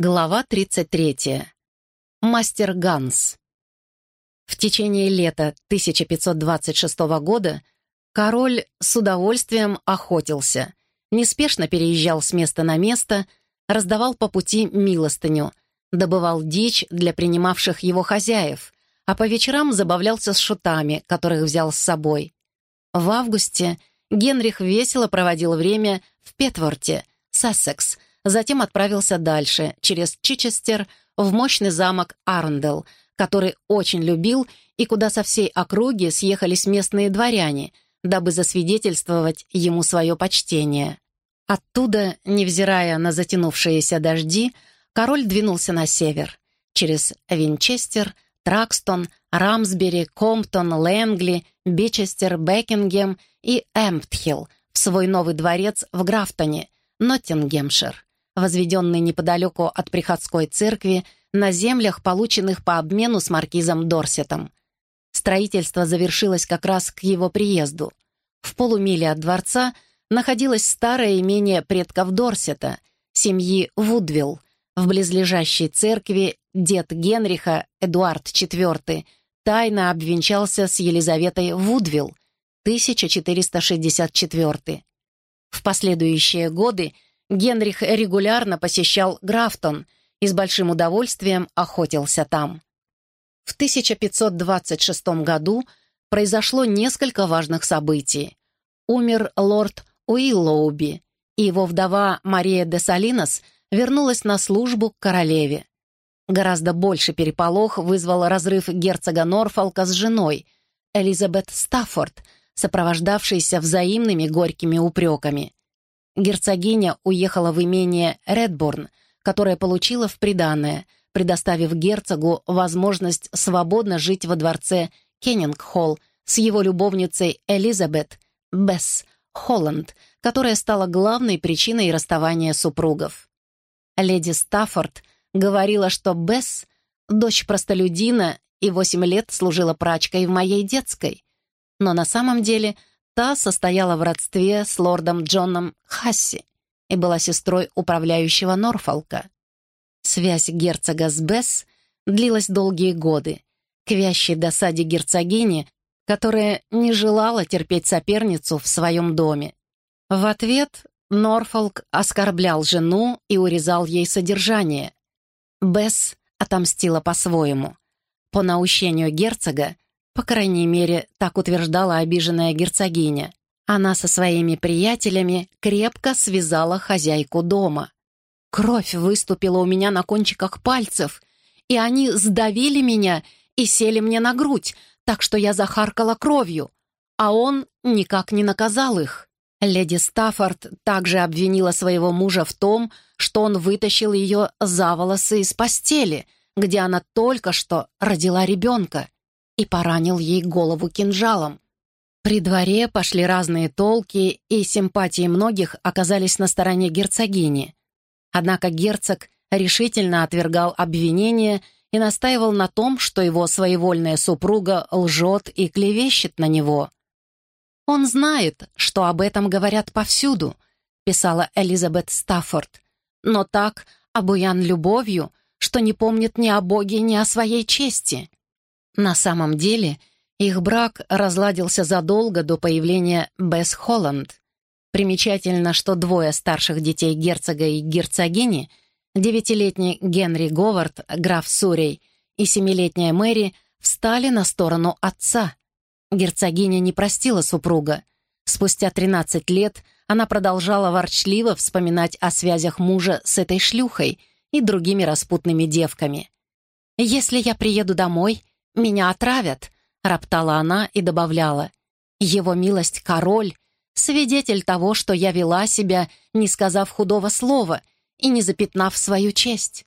Глава 33. Мастер Ганс. В течение лета 1526 года король с удовольствием охотился, неспешно переезжал с места на место, раздавал по пути милостыню, добывал дичь для принимавших его хозяев, а по вечерам забавлялся с шутами, которых взял с собой. В августе Генрих весело проводил время в Петворте, Сассекс, затем отправился дальше, через Чичестер, в мощный замок Арндел, который очень любил и куда со всей округи съехались местные дворяне, дабы засвидетельствовать ему свое почтение. Оттуда, невзирая на затянувшиеся дожди, король двинулся на север, через Винчестер, Тракстон, Рамсбери, Комптон, Лэнгли, Бичестер, Бекингем и Эмптхилл в свой новый дворец в Графтоне, Ноттингемшир возведенный неподалеку от приходской церкви, на землях, полученных по обмену с маркизом Дорсетом. Строительство завершилось как раз к его приезду. В полумиле от дворца находилось старое имение предков Дорсета, семьи Вудвилл. В близлежащей церкви дед Генриха, Эдуард IV, тайно обвенчался с Елизаветой Вудвилл, 1464. В последующие годы Генрих регулярно посещал Графтон и с большим удовольствием охотился там. В 1526 году произошло несколько важных событий. Умер лорд Уиллоуби, и его вдова Мария де Салинос вернулась на службу к королеве. Гораздо больше переполох вызвал разрыв герцога Норфолка с женой, Элизабет Стаффорд, сопровождавшейся взаимными горькими упреками. Герцогиня уехала в имение Редборн, которое получила в приданое, предоставив герцогу возможность свободно жить во дворце Кеннингхолл с его любовницей Элизабет Бесс Холланд, которая стала главной причиной расставания супругов. Леди Стаффорд говорила, что Бесс — дочь простолюдина и восемь лет служила прачкой в моей детской, но на самом деле — Та состояла в родстве с лордом Джоном Хасси и была сестрой управляющего Норфолка. Связь герцога с Бесс длилась долгие годы, к вящей досаде герцогини, которая не желала терпеть соперницу в своем доме. В ответ Норфолк оскорблял жену и урезал ей содержание. Бесс отомстила по-своему. По наущению герцога по крайней мере, так утверждала обиженная герцогиня. Она со своими приятелями крепко связала хозяйку дома. Кровь выступила у меня на кончиках пальцев, и они сдавили меня и сели мне на грудь, так что я захаркала кровью, а он никак не наказал их. Леди Стаффорд также обвинила своего мужа в том, что он вытащил ее за волосы из постели, где она только что родила ребенка и поранил ей голову кинжалом. При дворе пошли разные толки, и симпатии многих оказались на стороне герцогини. Однако герцог решительно отвергал обвинения и настаивал на том, что его своевольная супруга лжет и клевещет на него. «Он знает, что об этом говорят повсюду», — писала Элизабет Стаффорд, «но так обуян любовью, что не помнит ни о Боге, ни о своей чести. На самом деле, их брак разладился задолго до появления Бесс Холланд. Примечательно, что двое старших детей герцога и герцогини, девятилетний Генри Говард, граф Сурей, и семилетняя Мэри встали на сторону отца. Герцогиня не простила супруга. Спустя 13 лет она продолжала ворчливо вспоминать о связях мужа с этой шлюхой и другими распутными девками. «Если я приеду домой «Меня отравят», — роптала она и добавляла. «Его милость — король, свидетель того, что я вела себя, не сказав худого слова и не запятнав свою честь».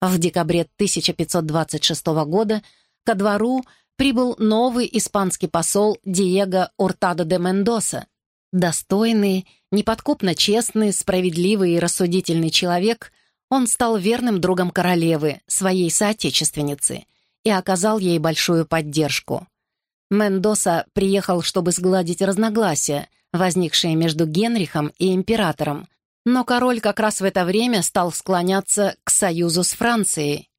В декабре 1526 года ко двору прибыл новый испанский посол Диего Уртадо де Мендоса. Достойный, неподкупно честный, справедливый и рассудительный человек, он стал верным другом королевы, своей соотечественницы — и оказал ей большую поддержку. Мендоса приехал, чтобы сгладить разногласия, возникшие между Генрихом и императором, Но король как раз в это время стал склоняться к союзу с Францией.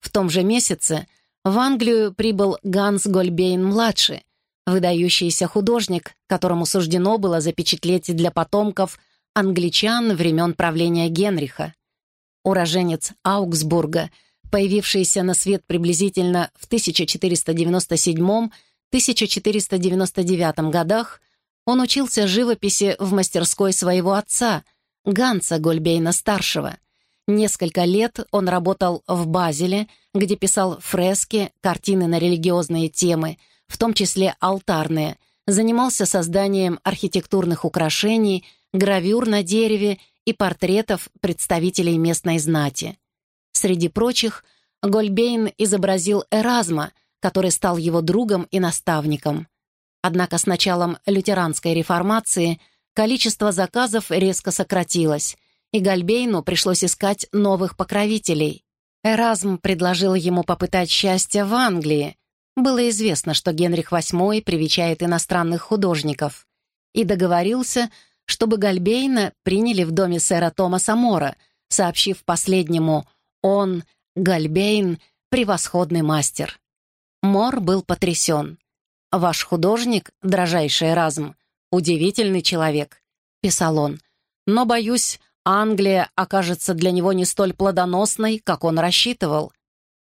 В том же месяце в Англию прибыл Ганс Гольбейн-младший, выдающийся художник, которому суждено было запечатлеть для потомков англичан времен правления Генриха. Уроженец Аугсбурга, появившийся на свет приблизительно в 1497-1499 годах, он учился живописи в мастерской своего отца, Ганса Гольбейна-старшего. Несколько лет он работал в Базеле, где писал фрески, картины на религиозные темы, в том числе алтарные, занимался созданием архитектурных украшений, гравюр на дереве и портретов представителей местной знати. Среди прочих, Гольбейн изобразил Эразма, который стал его другом и наставником. Однако с началом лютеранской реформации количество заказов резко сократилось, и Гольбейну пришлось искать новых покровителей. Эразм предложил ему попытать счастье в Англии. Было известно, что Генрих VIII привечает иностранных художников. И договорился, чтобы Гальбейна приняли в доме сэра Томаса Мора, сообщив последнему «Он, Гальбейн, превосходный мастер». Мор был потрясен. «Ваш художник, дрожайший разум, удивительный человек», — писал он. «Но, боюсь, Англия окажется для него не столь плодоносной, как он рассчитывал.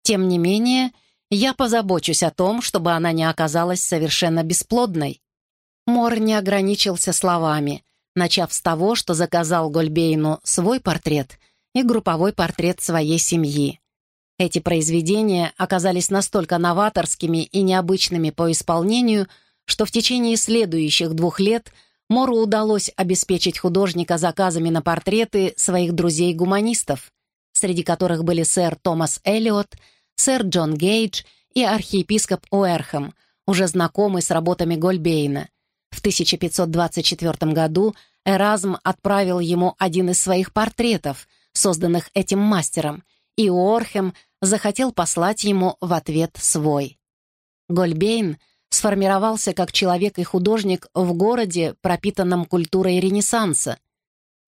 Тем не менее, я позабочусь о том, чтобы она не оказалась совершенно бесплодной». Мор не ограничился словами начав с того, что заказал Гольбейну свой портрет и групповой портрет своей семьи. Эти произведения оказались настолько новаторскими и необычными по исполнению, что в течение следующих двух лет Мору удалось обеспечить художника заказами на портреты своих друзей-гуманистов, среди которых были сэр Томас Эллиот, сэр Джон Гейдж и архиепископ Уэрхэм, уже знакомый с работами Гольбейна — в 1524 году Эразм отправил ему один из своих портретов, созданных этим мастером, и Орхем захотел послать ему в ответ свой. Гольбейн сформировался как человек и художник в городе, пропитанном культурой Ренессанса.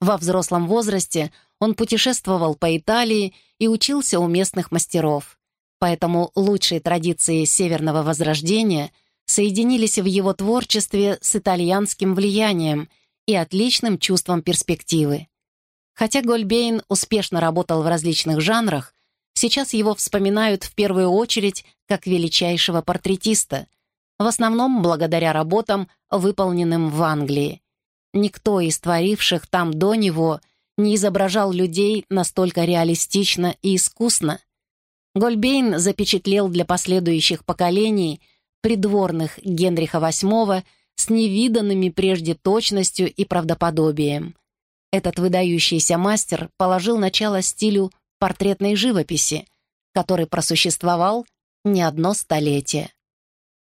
Во взрослом возрасте он путешествовал по Италии и учился у местных мастеров. Поэтому лучшие традиции Северного Возрождения соединились в его творчестве с итальянским влиянием и отличным чувством перспективы. Хотя Гольбейн успешно работал в различных жанрах, сейчас его вспоминают в первую очередь как величайшего портретиста, в основном благодаря работам, выполненным в Англии. Никто из творивших там до него не изображал людей настолько реалистично и искусно. Гольбейн запечатлел для последующих поколений – придворных Генриха VIII с невиданными прежде точностью и правдоподобием. Этот выдающийся мастер положил начало стилю портретной живописи, который просуществовал не одно столетие.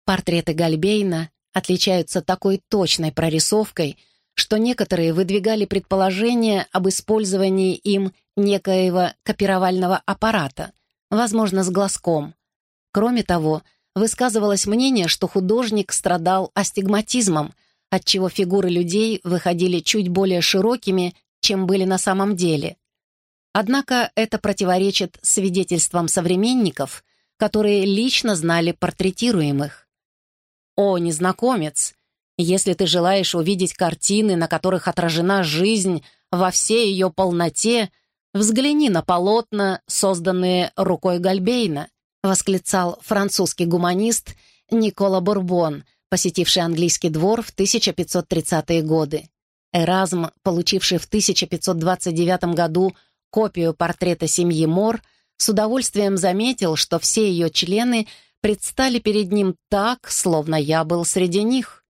Портреты Гальбейна отличаются такой точной прорисовкой, что некоторые выдвигали предположение об использовании им некоего копировального аппарата, возможно, с глазком. Кроме того, высказывалось мнение, что художник страдал астигматизмом, отчего фигуры людей выходили чуть более широкими, чем были на самом деле. Однако это противоречит свидетельствам современников, которые лично знали портретируемых. «О, незнакомец! Если ты желаешь увидеть картины, на которых отражена жизнь во всей ее полноте, взгляни на полотна, созданные рукой Гальбейна восклицал французский гуманист Никола Бурбон, посетивший английский двор в 1530-е годы. Эразм, получивший в 1529 году копию портрета семьи Мор, с удовольствием заметил, что все ее члены предстали перед ним так, словно я был среди них.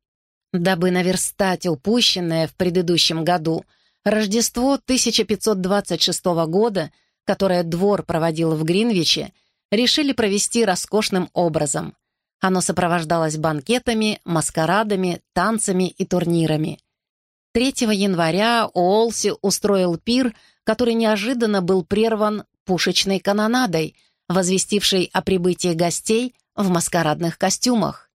Дабы наверстать упущенное в предыдущем году, Рождество 1526 года, которое двор проводил в Гринвиче, решили провести роскошным образом. Оно сопровождалось банкетами, маскарадами, танцами и турнирами. 3 января Уолси устроил пир, который неожиданно был прерван пушечной канонадой, возвестившей о прибытии гостей в маскарадных костюмах.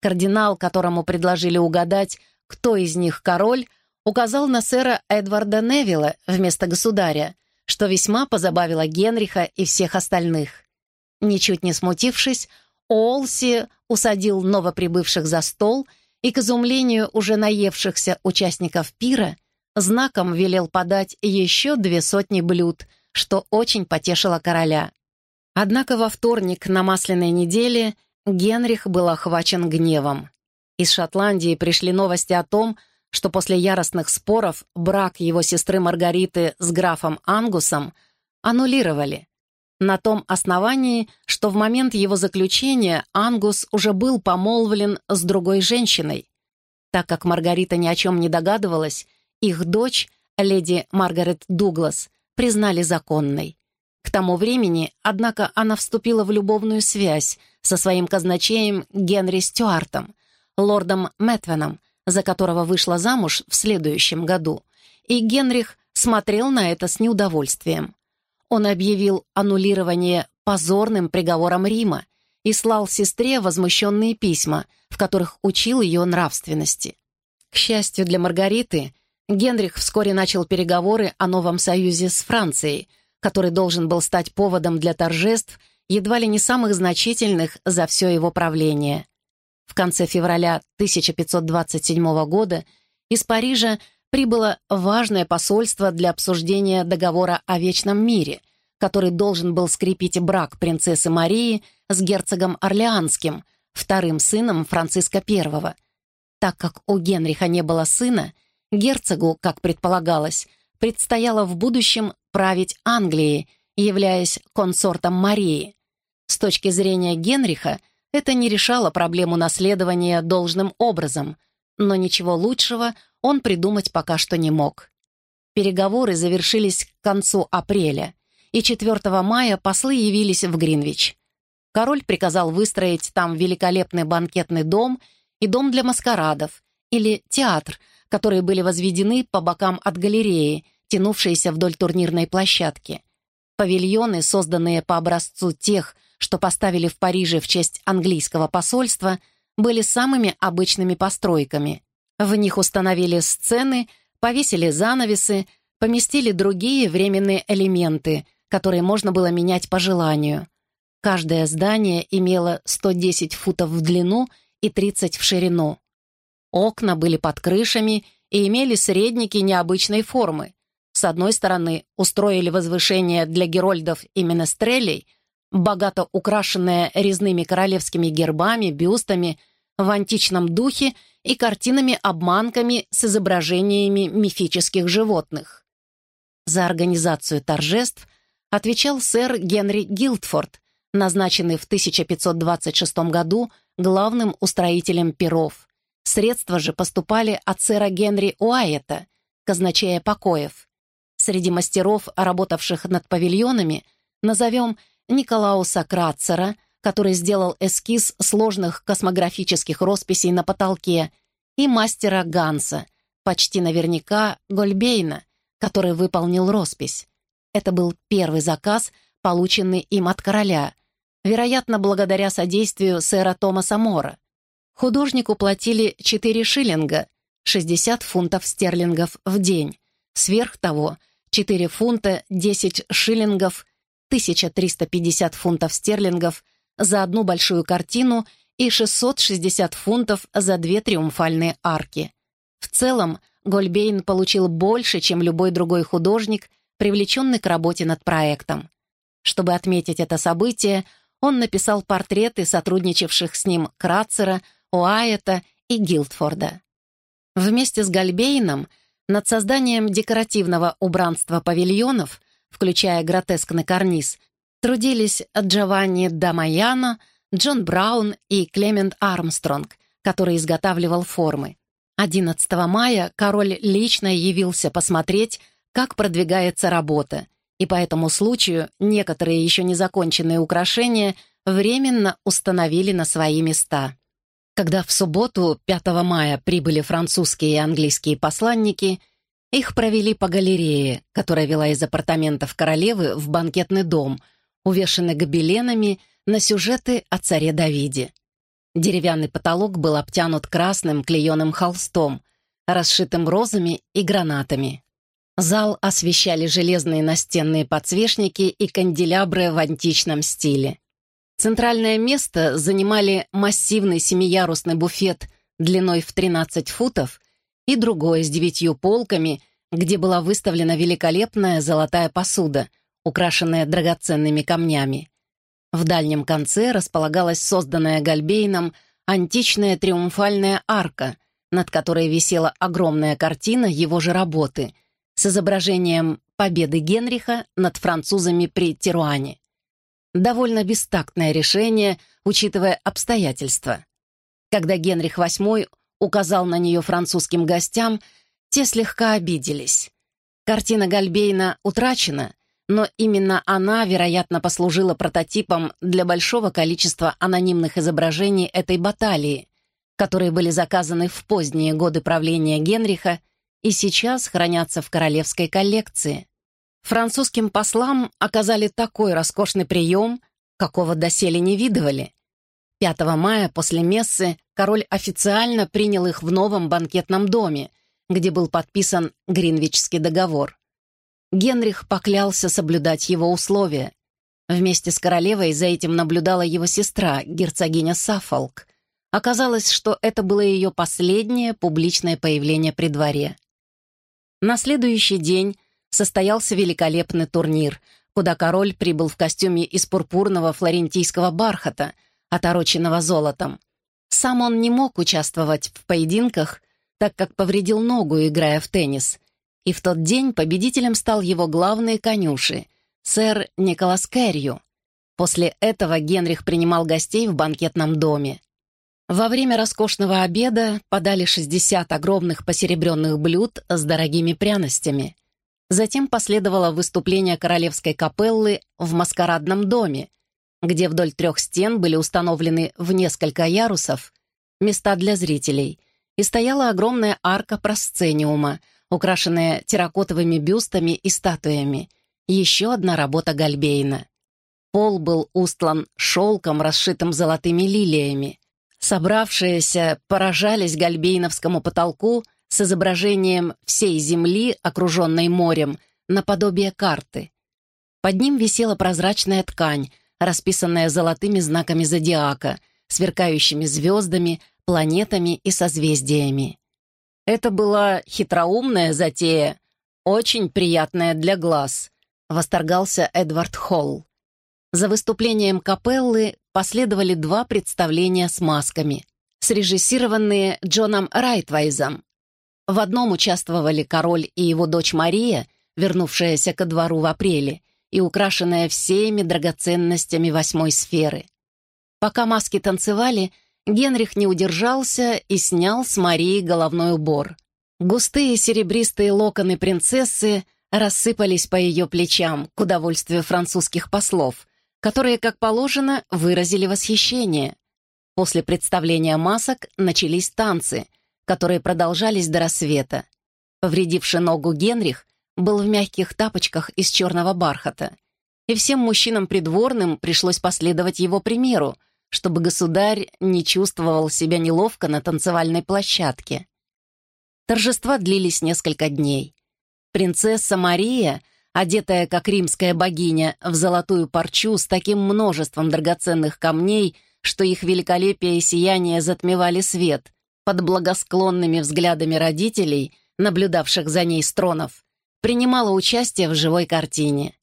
Кардинал, которому предложили угадать, кто из них король, указал на сэра Эдварда Невилла вместо государя, что весьма позабавило Генриха и всех остальных. Ничуть не смутившись, Олси усадил новоприбывших за стол и, к изумлению уже наевшихся участников пира, знаком велел подать еще две сотни блюд, что очень потешило короля. Однако во вторник на масляной неделе Генрих был охвачен гневом. Из Шотландии пришли новости о том, что после яростных споров брак его сестры Маргариты с графом Ангусом аннулировали. На том основании, что в момент его заключения Ангус уже был помолвлен с другой женщиной. Так как Маргарита ни о чем не догадывалась, их дочь, леди Маргарет Дуглас, признали законной. К тому времени, однако, она вступила в любовную связь со своим казначеем Генри Стюартом, лордом Мэтвеном, за которого вышла замуж в следующем году, и Генрих смотрел на это с неудовольствием. Он объявил аннулирование позорным приговором Рима и слал сестре возмущенные письма, в которых учил ее нравственности. К счастью для Маргариты, Генрих вскоре начал переговоры о новом союзе с Францией, который должен был стать поводом для торжеств, едва ли не самых значительных за все его правление. В конце февраля 1527 года из Парижа прибыло важное посольство для обсуждения договора о вечном мире, который должен был скрепить брак принцессы Марии с герцогом Орлеанским, вторым сыном Франциска I. Так как у Генриха не было сына, герцогу, как предполагалось, предстояло в будущем править Англией, являясь консортом Марии. С точки зрения Генриха, это не решало проблему наследования должным образом, но ничего лучшего он придумать пока что не мог. Переговоры завершились к концу апреля, и 4 мая послы явились в Гринвич. Король приказал выстроить там великолепный банкетный дом и дом для маскарадов, или театр, которые были возведены по бокам от галереи, тянувшиеся вдоль турнирной площадки. Павильоны, созданные по образцу тех, что поставили в Париже в честь английского посольства, были самыми обычными постройками. В них установили сцены, повесили занавесы, поместили другие временные элементы, которые можно было менять по желанию. Каждое здание имело 110 футов в длину и 30 в ширину. Окна были под крышами и имели средники необычной формы. С одной стороны устроили возвышение для герольдов и менестрелей — богато украшенная резными королевскими гербами, бюстами, в античном духе и картинами-обманками с изображениями мифических животных. За организацию торжеств отвечал сэр Генри Гилдфорд, назначенный в 1526 году главным устроителем перов. Средства же поступали от сэра Генри Уайета, казначея покоев. Среди мастеров, работавших над павильонами, назовем Николауса Кратцера, который сделал эскиз сложных космографических росписей на потолке, и мастера Ганса, почти наверняка Гольбейна, который выполнил роспись. Это был первый заказ, полученный им от короля, вероятно, благодаря содействию сэра Томаса Мора. Художнику платили 4 шиллинга, 60 фунтов стерлингов в день. Сверх того, 4 фунта 10 шиллингов 1350 фунтов стерлингов за одну большую картину и 660 фунтов за две триумфальные арки. В целом, Гольбейн получил больше, чем любой другой художник, привлеченный к работе над проектом. Чтобы отметить это событие, он написал портреты сотрудничавших с ним Кратцера, Уайета и Гилдфорда. Вместе с Гольбейном над созданием декоративного убранства павильонов включая гротескный карниз, трудились Джованни Дамаяно, Джон Браун и Клемент Армстронг, который изготавливал формы. 11 мая король лично явился посмотреть, как продвигается работа, и по этому случаю некоторые еще незаконченные украшения временно установили на свои места. Когда в субботу, 5 мая, прибыли французские и английские посланники – их провели по галерее, которая вела из апартаментов королевы в банкетный дом, увешанный гобеленами на сюжеты о царе Давиде. Деревянный потолок был обтянут красным клееным холстом. расшитым розами и гранатами. Зал освещали железные настенные подсвечники и канделябры в античном стиле. Центральное место занимали массивный семиярусный буфет длиной в 13 футов и другой с девятью полками, где была выставлена великолепная золотая посуда, украшенная драгоценными камнями. В дальнем конце располагалась созданная Гальбейном античная триумфальная арка, над которой висела огромная картина его же работы с изображением победы Генриха над французами при Теруане. Довольно бестактное решение, учитывая обстоятельства. Когда Генрих VIII указал на нее французским гостям, те слегка обиделись. Картина Гальбейна утрачена, но именно она, вероятно, послужила прототипом для большого количества анонимных изображений этой баталии, которые были заказаны в поздние годы правления Генриха и сейчас хранятся в королевской коллекции. Французским послам оказали такой роскошный прием, какого доселе не видывали. 5 мая после мессы король официально принял их в новом банкетном доме, где был подписан Гринвичский договор. Генрих поклялся соблюдать его условия. Вместе с королевой за этим наблюдала его сестра, герцогиня Саффолк. Оказалось, что это было ее последнее публичное появление при дворе. На следующий день состоялся великолепный турнир, куда король прибыл в костюме из пурпурного флорентийского бархата, отороченного золотом. Сам он не мог участвовать в поединках, так как повредил ногу, играя в теннис. И в тот день победителем стал его главный конюши, сэр Николас Кэррию. После этого Генрих принимал гостей в банкетном доме. Во время роскошного обеда подали 60 огромных посеребренных блюд с дорогими пряностями. Затем последовало выступление королевской капеллы в маскарадном доме, где вдоль трех стен были установлены в несколько ярусов места для зрителей, и стояла огромная арка просцениума, украшенная терракотовыми бюстами и статуями, еще одна работа Гальбейна. Пол был устлан шелком, расшитым золотыми лилиями. Собравшиеся поражались гальбейновскому потолку — с изображением всей Земли, окруженной морем, наподобие карты. Под ним висела прозрачная ткань, расписанная золотыми знаками зодиака, сверкающими звездами, планетами и созвездиями. Это была хитроумная затея, очень приятная для глаз, восторгался Эдвард Холл. За выступлением капеллы последовали два представления с масками, срежиссированные Джоном Райтвайзом, в одном участвовали король и его дочь Мария, вернувшаяся ко двору в апреле и украшенная всеми драгоценностями восьмой сферы. Пока маски танцевали, Генрих не удержался и снял с Марии головной убор. Густые серебристые локоны принцессы рассыпались по ее плечам к удовольствию французских послов, которые, как положено, выразили восхищение. После представления масок начались танцы — которые продолжались до рассвета. Повредивший ногу Генрих был в мягких тапочках из черного бархата, и всем мужчинам придворным пришлось последовать его примеру, чтобы государь не чувствовал себя неловко на танцевальной площадке. Торжества длились несколько дней. Принцесса Мария, одетая как римская богиня в золотую парчу с таким множеством драгоценных камней, что их великолепие и сияние затмевали свет, под благосклонными взглядами родителей, наблюдавших за ней с тронов, принимала участие в живой картине.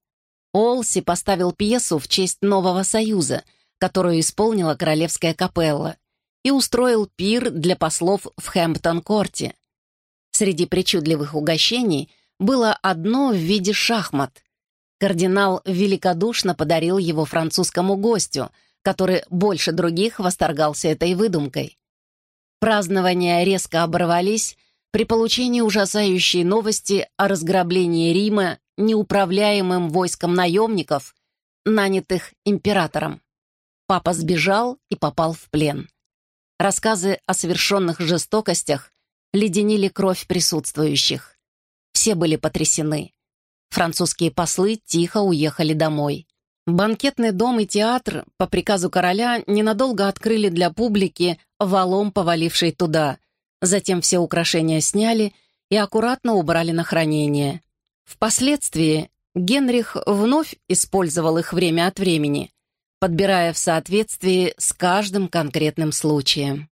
Олси поставил пьесу в честь нового союза, которую исполнила Королевская капелла, и устроил пир для послов в Хэмптон-корте. Среди причудливых угощений было одно в виде шахмат. Кардинал великодушно подарил его французскому гостю, который больше других восторгался этой выдумкой. Празднования резко оборвались при получении ужасающей новости о разграблении Рима неуправляемым войском наемников, нанятых императором. Папа сбежал и попал в плен. Рассказы о совершенных жестокостях леденили кровь присутствующих. Все были потрясены. Французские послы тихо уехали домой. Банкетный дом и театр по приказу короля ненадолго открыли для публики валом поваливший туда, Затем все украшения сняли и аккуратно убрали на хранение. Впоследствии Генрих вновь использовал их время от времени, подбирая в соответствии с каждым конкретным случаем.